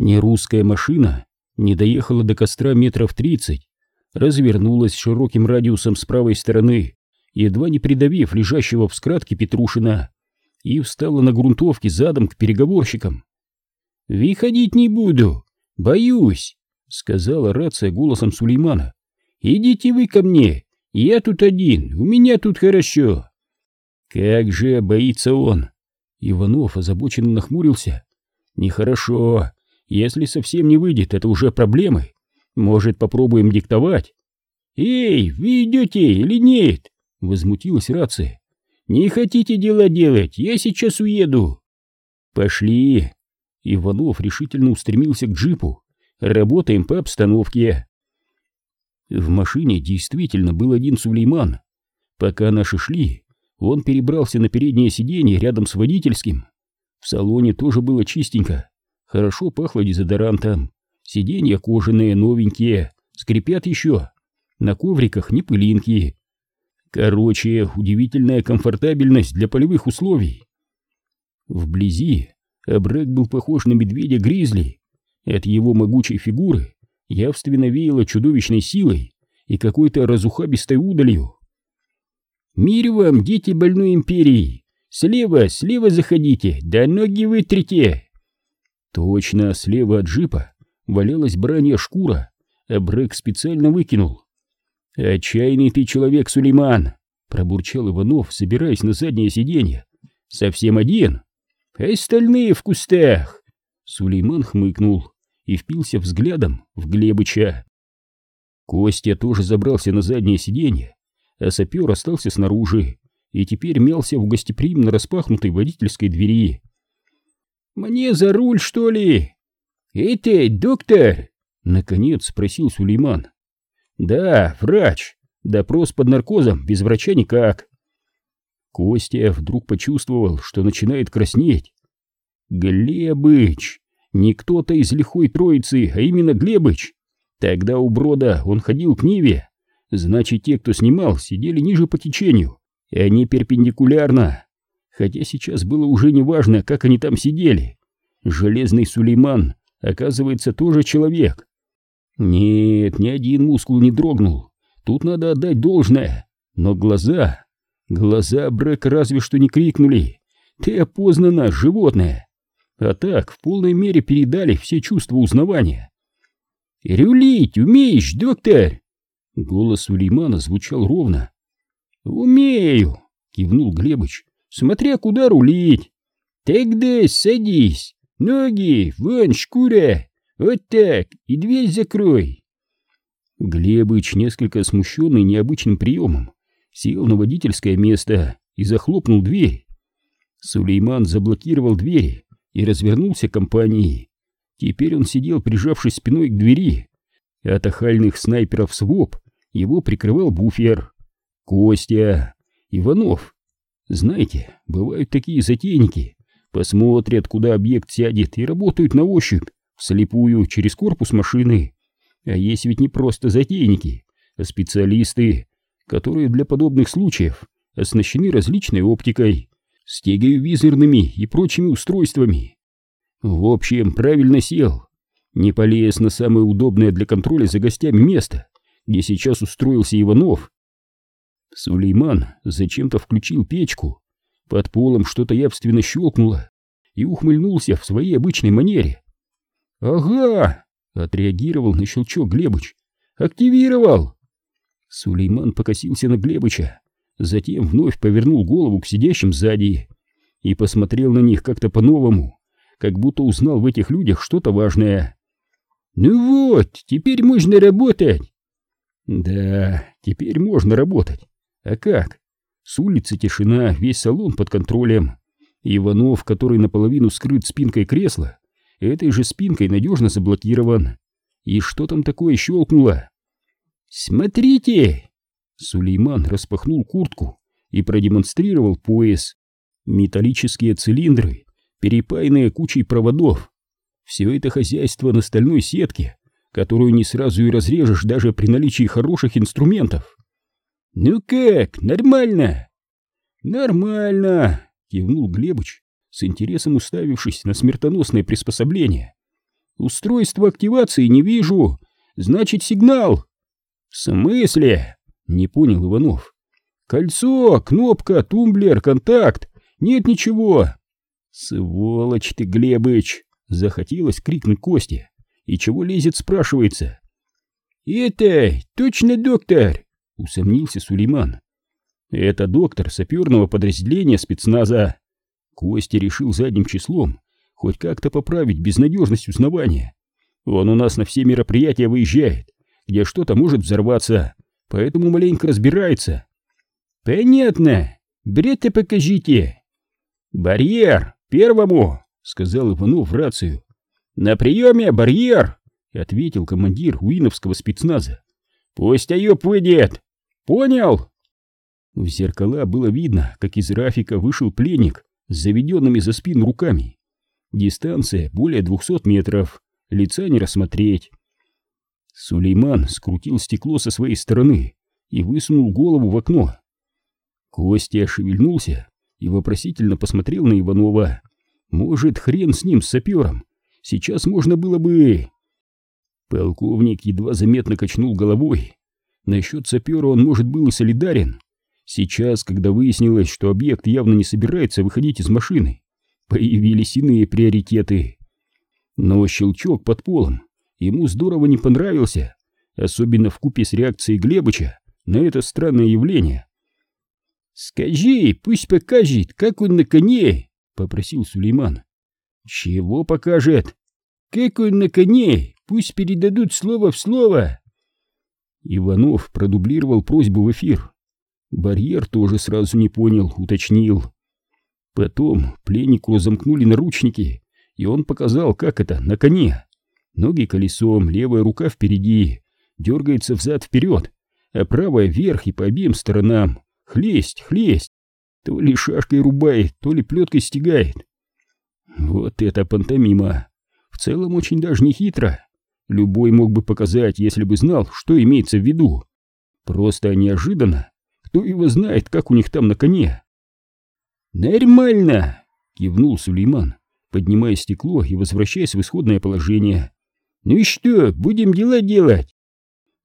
Нерусская машина не доехала до костра метров тридцать, развернулась широким радиусом с правой стороны, едва не придавив лежащего в скратке Петрушина, и встала на грунтовке задом к переговорщикам. «Выходить не буду, боюсь», — сказала рация голосом Сулеймана. «Идите вы ко мне, я тут один, у меня тут хорошо». «Как же боится он!» Иванов озабоченно нахмурился. «Нехорошо. Если совсем не выйдет, это уже проблемы. Может, попробуем диктовать?» «Эй, вы идете или нет?» Возмутилась рация. «Не хотите дела делать? Я сейчас уеду!» «Пошли!» Иванов решительно устремился к джипу. «Работаем по обстановке!» В машине действительно был один Сулейман. Пока наши шли, он перебрался на переднее сиденье рядом с водительским. В салоне тоже было чистенько, хорошо пахло дезодорантом. Сиденья кожаные, новенькие, скрипят еще. На ковриках не пылинки. Короче, удивительная комфортабельность для полевых условий. Вблизи Абрек был похож на медведя-гризли. От его могучей фигуры явственно веяло чудовищной силой и какой-то разухабистой удалью. «Мир вам, дети больной империи! Слева, слева заходите, да ноги вытрите!» Точно, слева от джипа валялась бранья шкура, а Брэк специально выкинул. «Отчаянный ты человек, Сулейман!» — пробурчал Иванов, собираясь на заднее сиденье. «Совсем один? Остальные в кустах!» Сулейман хмыкнул и впился взглядом в Глебыча. Костя тоже забрался на заднее сиденье, а сапер остался снаружи и теперь мялся в гостеприимно распахнутой водительской двери. «Мне за руль, что ли?» «Это доктор?» — наконец спросил Сулейман. «Да, врач. Допрос под наркозом, без врача никак». Костя вдруг почувствовал, что начинает краснеть. «Глебыч! Не кто-то из лихой троицы, а именно Глебыч! Тогда у Брода он ходил к Ниве. Значит, те, кто снимал, сидели ниже по течению, и они перпендикулярно. Хотя сейчас было уже неважно, как они там сидели. Железный Сулейман, оказывается, тоже человек. Нет, ни один мускул не дрогнул. Тут надо отдать должное. Но глаза... Глаза Брэк разве что не крикнули. Ты опознана, животное. А так, в полной мере передали все чувства узнавания. «Рюлить умеешь, доктор?» Голос Сулеймана звучал ровно. «Умею!» — кивнул Глебыч. «Смотря куда рулить!» «Тогда садись! Ноги, вон, шкура! Вот так, и дверь закрой!» Глебыч, несколько смущенный необычным приемом, сел на водительское место и захлопнул дверь. Сулейман заблокировал двери и развернулся к компании. Теперь он сидел, прижавшись спиной к двери. От охальных снайперов СВОП его прикрывал буфер. Костя, Иванов. Знаете, бывают такие затейники. Посмотрят, куда объект сядет, и работают на ощупь, вслепую, через корпус машины. А есть ведь не просто затейники, а специалисты, которые для подобных случаев оснащены различной оптикой, стегеовизорными и прочими устройствами. В общем, правильно сел. Не полез на самое удобное для контроля за гостями место, где сейчас устроился Иванов. Сулейман зачем-то включил печку. Под полом что-то явственно щелкнуло и ухмыльнулся в своей обычной манере. «Ага!» — отреагировал на щелчок Глебыч. «Активировал!» Сулейман покосился на Глебыча, затем вновь повернул голову к сидящим сзади и посмотрел на них как-то по-новому, как будто узнал в этих людях что-то важное. «Ну вот, теперь можно работать!» «Да, теперь можно работать. А как? С улицы тишина, весь салон под контролем. Иванов, который наполовину скрыт спинкой кресла, этой же спинкой надежно заблокирован. И что там такое щелкнуло? «Смотрите!» Сулейман распахнул куртку и продемонстрировал пояс. Металлические цилиндры, перепаянные кучей проводов. Все это хозяйство на стальной сетке, которую не сразу и разрежешь даже при наличии хороших инструментов. «Ну как, нормально?» «Нормально!» — кивнул Глебыч, с интересом уставившись на смертоносное приспособление. Устройство активации не вижу. Значит, сигнал. В смысле? Не понял Иванов. Кольцо, кнопка, тумблер, контакт. Нет ничего. Сволочь ты, Глебыч! Захотелось крикнуть Косте. И чего лезет, спрашивается. «Это точно доктор?» — усомнился Сулейман. «Это доктор саперного подразделения спецназа». Костя решил задним числом хоть как-то поправить безнадежность узнавания. Он у нас на все мероприятия выезжает, где что-то может взорваться, поэтому маленько разбирается. Понятно. Бред-то покажите. Барьер, первому, сказал Иванов в рацию. На приеме барьер, ответил командир уиновского спецназа. Пусть Айоп выйдет. Понял? В зеркала было видно, как из Рафика вышел пленник с заведенными за спину руками. Дистанция более двухсот метров, лица не рассмотреть. Сулейман скрутил стекло со своей стороны и высунул голову в окно. Костя шевельнулся и вопросительно посмотрел на Иванова. Может, хрен с ним, с сапером. Сейчас можно было бы... Полковник едва заметно качнул головой. Насчет сапера он, может, был и солидарен. Сейчас, когда выяснилось, что объект явно не собирается выходить из машины, появились иные приоритеты. Но щелчок под полом ему здорово не понравился, особенно в купе с реакцией Глебыча на это странное явление. «Скажи, пусть покажет, как он на коне!» — попросил Сулейман. «Чего покажет?» «Как он на коне! Пусть передадут слово в слово!» Иванов продублировал просьбу в эфир. Барьер тоже сразу не понял, уточнил. Потом пленнику замкнули наручники, и он показал, как это, на коне. Ноги колесом, левая рука впереди, дергается взад-вперед, а правая вверх и по обеим сторонам. Хлесть, хлесть. То ли шашкой рубает, то ли плеткой стегает. Вот это пантомима. В целом очень даже не хитро. Любой мог бы показать, если бы знал, что имеется в виду. Просто неожиданно. Кто его знает, как у них там на коне. «Нормально!» — кивнул Сулейман, поднимая стекло и возвращаясь в исходное положение. «Ну и что, будем дела делать?»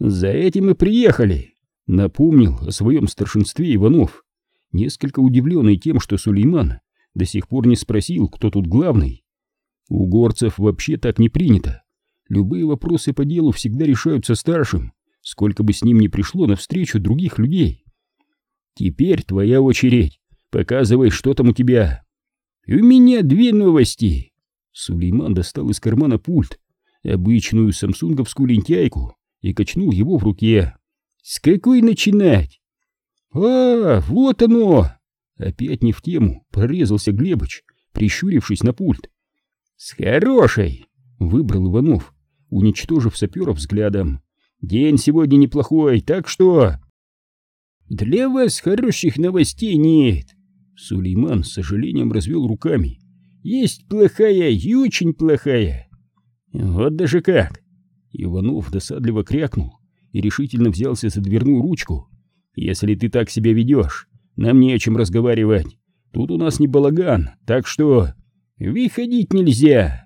«За этим и приехали!» — напомнил о своем старшинстве Иванов, несколько удивленный тем, что Сулейман до сих пор не спросил, кто тут главный. У горцев вообще так не принято. Любые вопросы по делу всегда решаются старшим, сколько бы с ним ни пришло навстречу других людей. «Теперь твоя очередь!» Показывай, что там у тебя. У меня две новости. Сулейман достал из кармана пульт, обычную самсунговскую лентяйку, и качнул его в руке. С какой начинать? А, вот оно! Опять не в тему, прорезался Глебыч, прищурившись на пульт. С хорошей! Выбрал Иванов, уничтожив саперов взглядом. День сегодня неплохой, так что... Для вас хороших новостей нет. Сулейман с сожалением развел руками. «Есть плохая и очень плохая!» «Вот даже как!» Иванов досадливо крякнул и решительно взялся за дверную ручку. «Если ты так себя ведешь, нам не о чем разговаривать. Тут у нас не балаган, так что...» «Выходить нельзя!»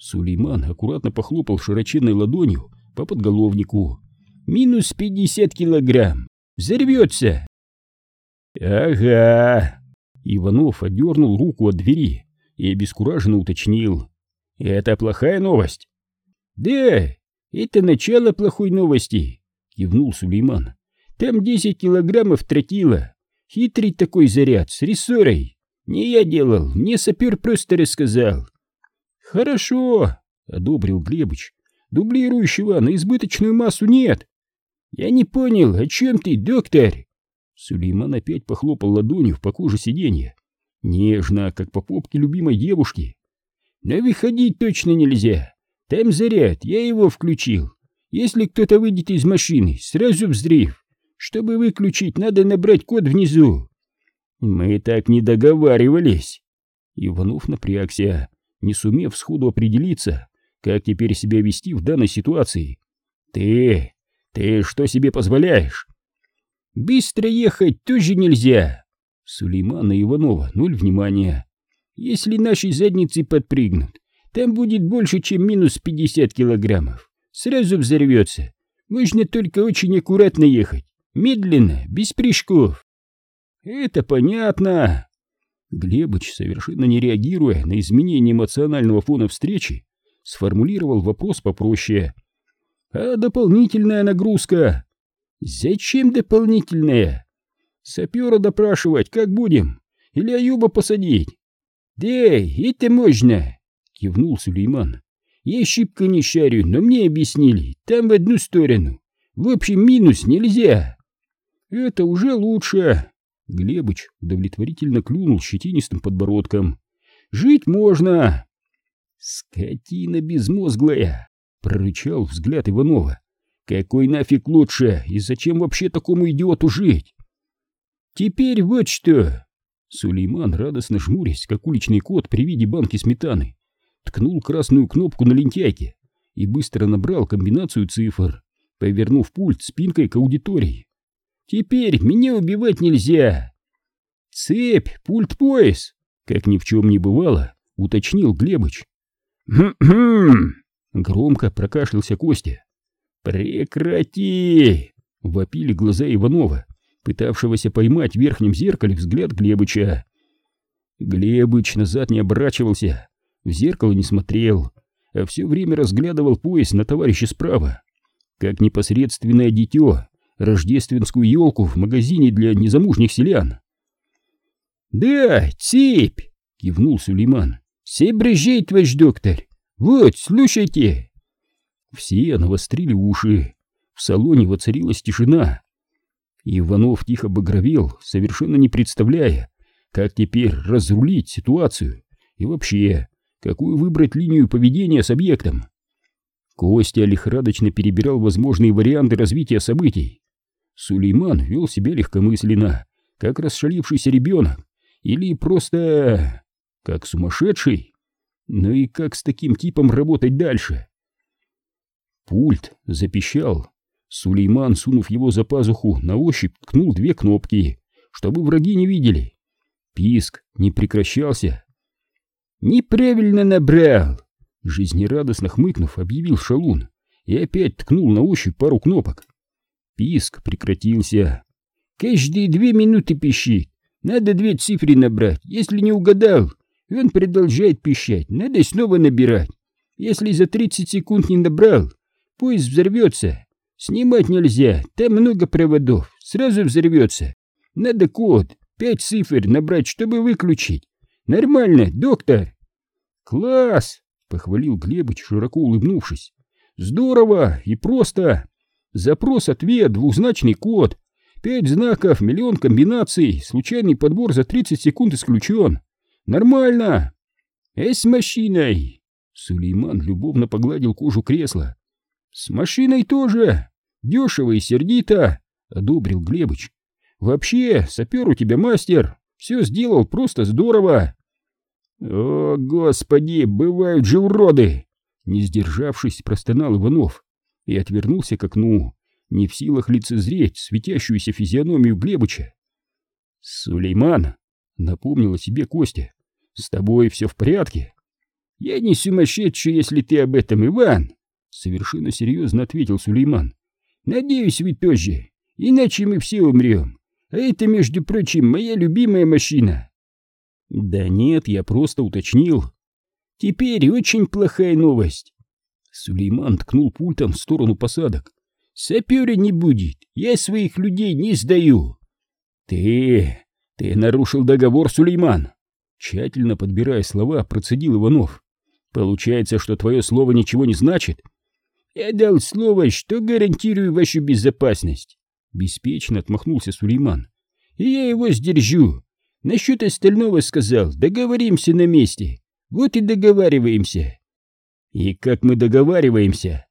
Сулейман аккуратно похлопал широченной ладонью по подголовнику. «Минус пятьдесят килограмм! Взорвется!» «Ага!» Иванов отдернул руку от двери и обескураженно уточнил. «Это плохая новость?» «Да, это начало плохой новости», — кивнул Сулейман. «Там десять килограммов тротила. Хитрый такой заряд, с рессорой. Не я делал, мне сапер просто рассказал». «Хорошо», — одобрил Глебыч. «Дублирующего на избыточную массу нет». «Я не понял, о чем ты, доктор?» Сулейман опять похлопал ладонью по коже сиденья. Нежно, как по попке любимой девушки. Но выходить точно нельзя. Там заряд, я его включил. Если кто-то выйдет из машины, сразу взрыв. Чтобы выключить, надо набрать код внизу. Мы так не договаривались. Иванов напрягся, не сумев сходу определиться, как теперь себя вести в данной ситуации. Ты, ты что себе позволяешь? Быстро ехать тоже нельзя. Сулеймана Иванова ноль внимания. Если наши задницы подпрыгнут, Там будет больше, чем минус 50 килограммов. Сразу взорвется. Можно только очень аккуратно ехать. Медленно, без прыжков. Это понятно. Глебыч, совершенно не реагируя на изменение эмоционального фона встречи, сформулировал вопрос попроще. А дополнительная нагрузка? Зачем дополнительная? Сапера допрашивать как будем? Или Аюба посадить? Да, это можно, кивнул Сулейман. Я шибко не шарю, но мне объяснили, там в одну сторону. В общем, минус нельзя. Это уже лучше. Глебыч удовлетворительно клюнул щетинистым подбородком. Жить можно. Скотина безмозглая, прорычал взгляд Иванова. Какой нафиг лучше, и зачем вообще такому идиоту жить? Теперь вот что. Сулейман, радостно жмурясь, как уличный кот при виде банки сметаны, ткнул красную кнопку на лентяйке и быстро набрал комбинацию цифр, повернув пульт спинкой к аудитории. «Теперь меня убивать нельзя!» «Цепь, пульт-пояс!» Как ни в чем не бывало, уточнил Глебыч. «Хм-хм!» Громко прокашлялся Костя. «Прекрати!» — вопили глаза Иванова, пытавшегося поймать в верхнем зеркале взгляд Глебыча. Глебыч назад не оборачивался, в зеркало не смотрел, а все время разглядывал пояс на товарища справа, как непосредственное дитё, рождественскую елку в магазине для незамужних селян. «Да, цепь!» — кивнул Сулейман. «Соображает ваш доктор! Вот, слушайте!» Все навострили уши. В салоне воцарилась тишина. Иванов тихо багровел, совершенно не представляя, как теперь разрулить ситуацию и вообще, какую выбрать линию поведения с объектом. Костя лихорадочно перебирал возможные варианты развития событий. Сулейман вел себя легкомысленно, как расшалившийся ребенок, или просто как сумасшедший. Ну и как с таким типом работать дальше? Пульт запищал. Сулейман, сунув его за пазуху, на ощупь ткнул две кнопки, чтобы враги не видели. Писк не прекращался. «Неправильно набрал!» Жизнерадостно хмыкнув, объявил шалун и опять ткнул на ощупь пару кнопок. Писк прекратился. «Каждые две минуты пищит. Надо две цифры набрать. Если не угадал, он продолжает пищать. Надо снова набирать. Если за 30 секунд не набрал, поезд взорвется. Снимать нельзя, там много проводов. Сразу взорвется. Надо код, пять цифр набрать, чтобы выключить. Нормально, доктор. Класс, похвалил Глебыч, широко улыбнувшись. Здорово и просто. Запрос-ответ, двузначный код. Пять знаков, миллион комбинаций, случайный подбор за 30 секунд исключен. Нормально. Эй, с машиной. Сулейман любовно погладил кожу кресла. С машиной тоже. Дешево и сердито, одобрил Глебыч. Вообще, сапер у тебя мастер. Все сделал просто здорово. О, господи, бывают же уроды! Не сдержавшись, простонал Иванов и отвернулся к окну, не в силах лицезреть светящуюся физиономию Глебыча. «Сулейман!» — напомнила себе Костя. «С тобой все в порядке?» «Я не сумасшедший, если ты об этом, Иван!» Совершенно серьезно ответил Сулейман. «Надеюсь, вы тоже, иначе мы все умрем. А это, между прочим, моя любимая машина». «Да нет, я просто уточнил». «Теперь очень плохая новость». Сулейман ткнул пультом в сторону посадок. Сапера не будет, я своих людей не сдаю. Ты... ты нарушил договор, Сулейман. Тщательно подбирая слова, процедил Иванов. Получается, что твое слово ничего не значит? Я дал слово, что гарантирую вашу безопасность. Беспечно отмахнулся Сулейман. И я его сдержу. Насчет остального сказал, договоримся на месте. Вот и договариваемся. И как мы договариваемся?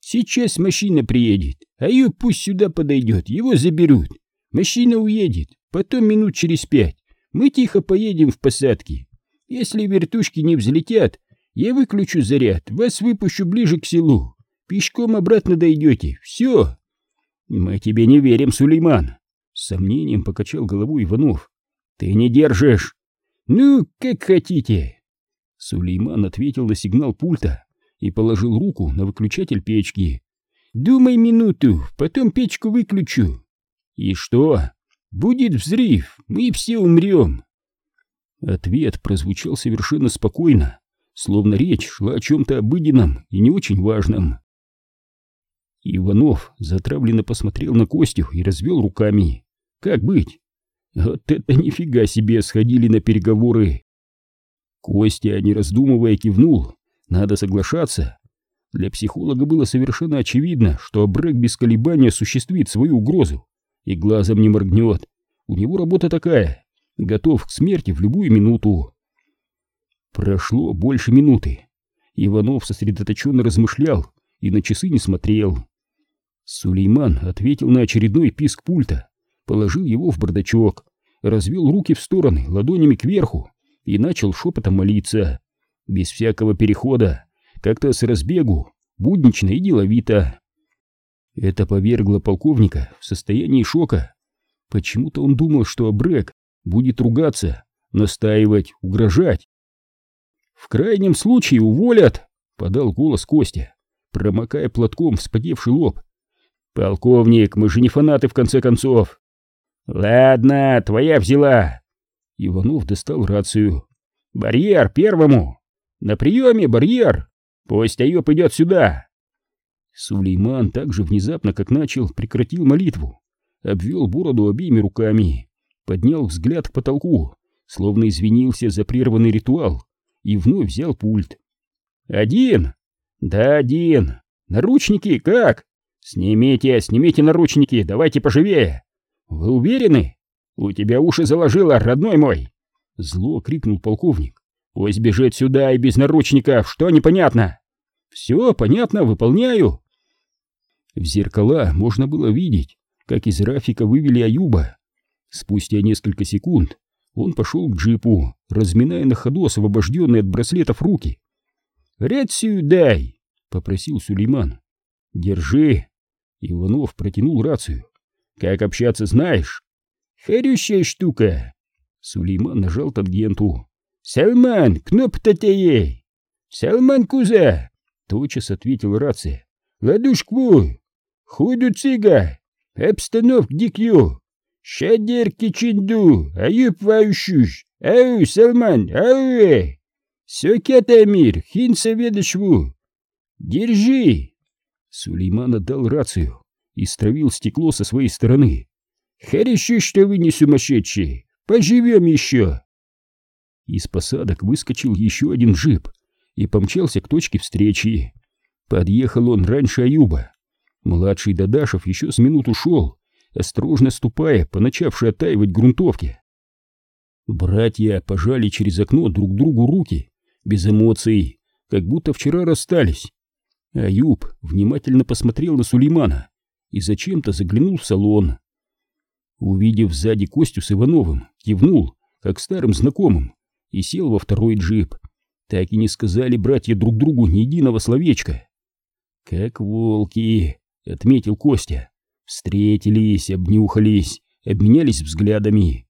Сейчас машина приедет, а ее пусть сюда подойдет, его заберут. Машина уедет, потом минут через пять мы тихо поедем в посадке. Если вертушки не взлетят, я выключу заряд, вас выпущу ближе к селу. Пешком обратно дойдете, все. Мы тебе не верим, Сулейман. С сомнением покачал головой Иванов. Ты не держишь. Ну, как хотите. Сулейман ответил на сигнал пульта и положил руку на выключатель печки. «Думай минуту, потом печку выключу». «И что?» «Будет взрыв, мы все умрем». Ответ прозвучал совершенно спокойно, словно речь шла о чем-то обыденном и не очень важном. Иванов затравленно посмотрел на Костю и развел руками. «Как быть?» «Вот это нифига себе сходили на переговоры!» Костя, не раздумывая, кивнул. «Надо соглашаться». Для психолога было совершенно очевидно, что Абрек без колебания осуществит свою угрозу и глазом не моргнет. У него работа такая, готов к смерти в любую минуту. Прошло больше минуты. Иванов сосредоточенно размышлял и на часы не смотрел. Сулейман ответил на очередной писк пульта, положил его в бардачок, развел руки в стороны, ладонями кверху и начал шепотом молиться. Без всякого перехода, как-то с разбегу, буднично и деловито. Это повергло полковника в состояние шока. Почему-то он думал, что Абрек будет ругаться, настаивать, угрожать. «В крайнем случае уволят!» — подал голос Костя, промокая платком вспотевший лоб. «Полковник, мы же не фанаты в конце концов!» «Ладно, твоя взяла!» Иванов достал рацию. «Барьер первому! На приеме барьер! Пусть Айоп идет сюда!» Сулейман так же внезапно, как начал, прекратил молитву, обвел бороду обеими руками, поднял взгляд к потолку, словно извинился за прерванный ритуал, и вновь взял пульт. «Один?» «Да, один. Наручники как?» «Снимите, снимите наручники, давайте поживее!» «Вы уверены? У тебя уши заложило, родной мой!» Зло крикнул полковник. «Пусть бежит сюда и без наручников, что непонятно?» «Все понятно, выполняю!» В зеркала можно было видеть, как из Рафика вывели Аюба. Спустя несколько секунд он пошел к джипу, разминая на ходу освобожденные от браслетов руки. «Рацию дай!» — попросил Сулейман. «Держи!» Иванов протянул рацию. «Как общаться знаешь?» «Харющая штука!» Сулейман нажал тангенту. «Салман, кнопка ей!» «Салман Куза!» Тотчас ответил рация. «Ладушку! Худу цига! Обстанов дикью! Шадер кичинду! Аюб вающуш! Ау, Салман! Ау! Сёкет Амир! Хин соведошву! Держи!» Сулейман отдал рацию и стравил стекло со своей стороны. «Хорошо, что вы не сумасшедшие! Поживем еще!» Из посадок выскочил еще один джип и помчался к точке встречи. Подъехал он раньше Аюба. Младший Дадашев еще с минуту шел, осторожно ступая по начавшей оттаивать грунтовке. Братья пожали через окно друг другу руки, без эмоций, как будто вчера расстались. Аюб внимательно посмотрел на Сулеймана и зачем-то заглянул в салон. Увидев сзади Костю с Ивановым, кивнул, как старым знакомым, и сел во второй джип. Так и не сказали братья друг другу ни единого словечка. «Как волки!» — отметил Костя. Встретились, обнюхались, обменялись взглядами.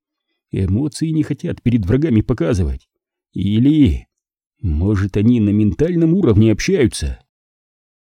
Эмоции не хотят перед врагами показывать. Или... Может, они на ментальном уровне общаются?